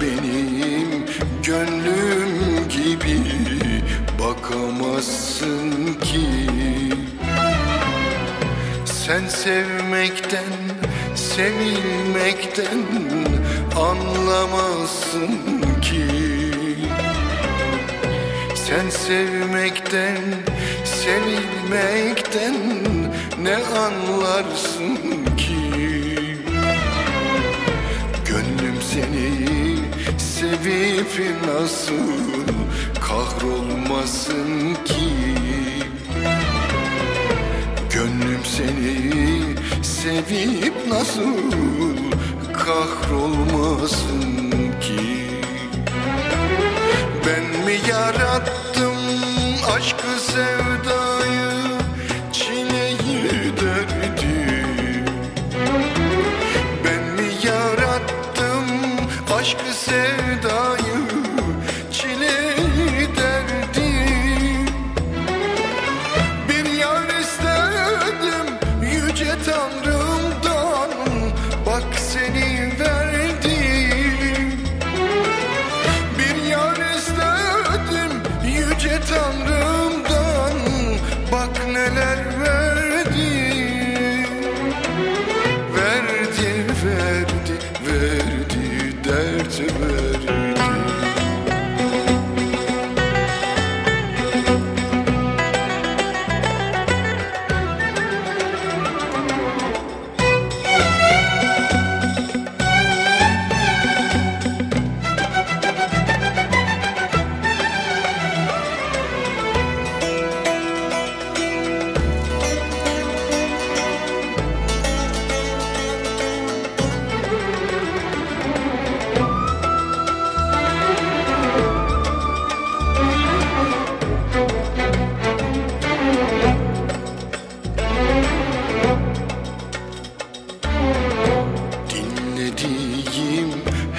benim gönlüm gibi bakamazsın ki. Sen sevmekten, sevilmekten anlamazsın ki. Sen sevmekten, sevilmekten ne anlarsın sevip nasıl kahrolmasın ki. Gönlüm seni sevip nasıl kahrolmasın ki? Ben mi yarattım aşkı sevdayı aşkı sevdayı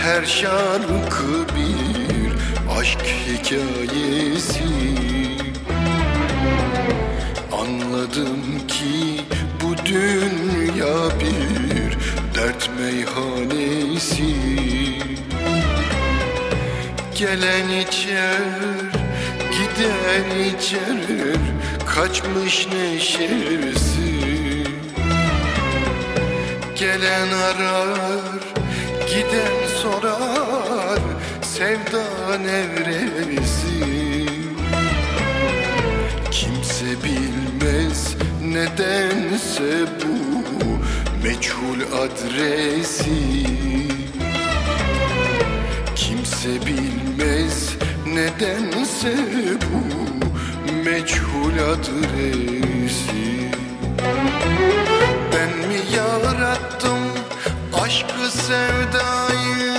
her şarkı bir aşk hikayesi. Anladım ki bu dünya bir dert meyhanesi. Gelen içer, giden içer, kaçmış neşesi. Gelen arar, Nevresi Kimse bilmez nedense bu meçhul adresi. Kimse bilmez nedense bu meçhul adresi. Ben mi yarattım aşkı sevdayı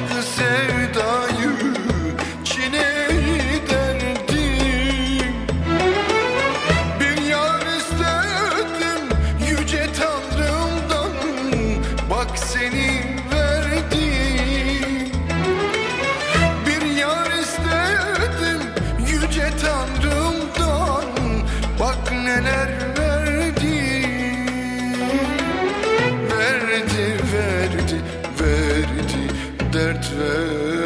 aşkı sevdayı çileyi derdi Bir yar istedim yüce tanrımdan Bak seni verdim. Bir yar istedim yüce tanrımdan desert